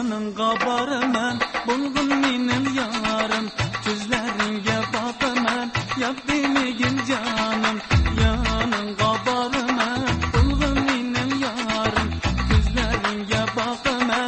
canın qabar mən bulğun mənim yarım. Gözləringə bax mən yabdimigin canım. Yanın qabar mən bulğun mənim yarım. Gözləringə bax mən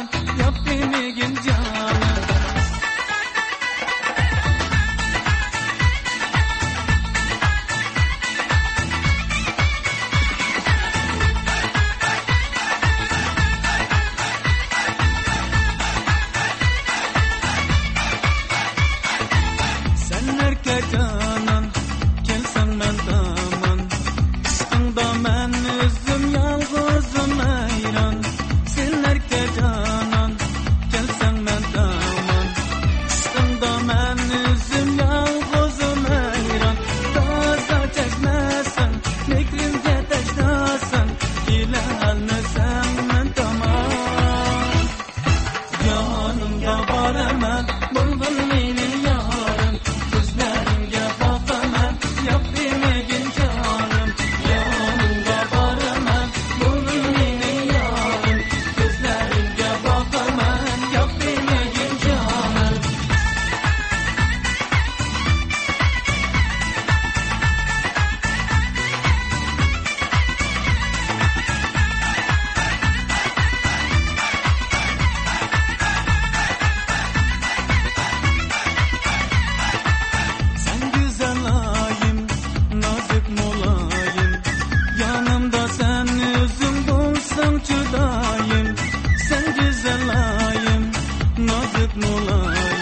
ابن نار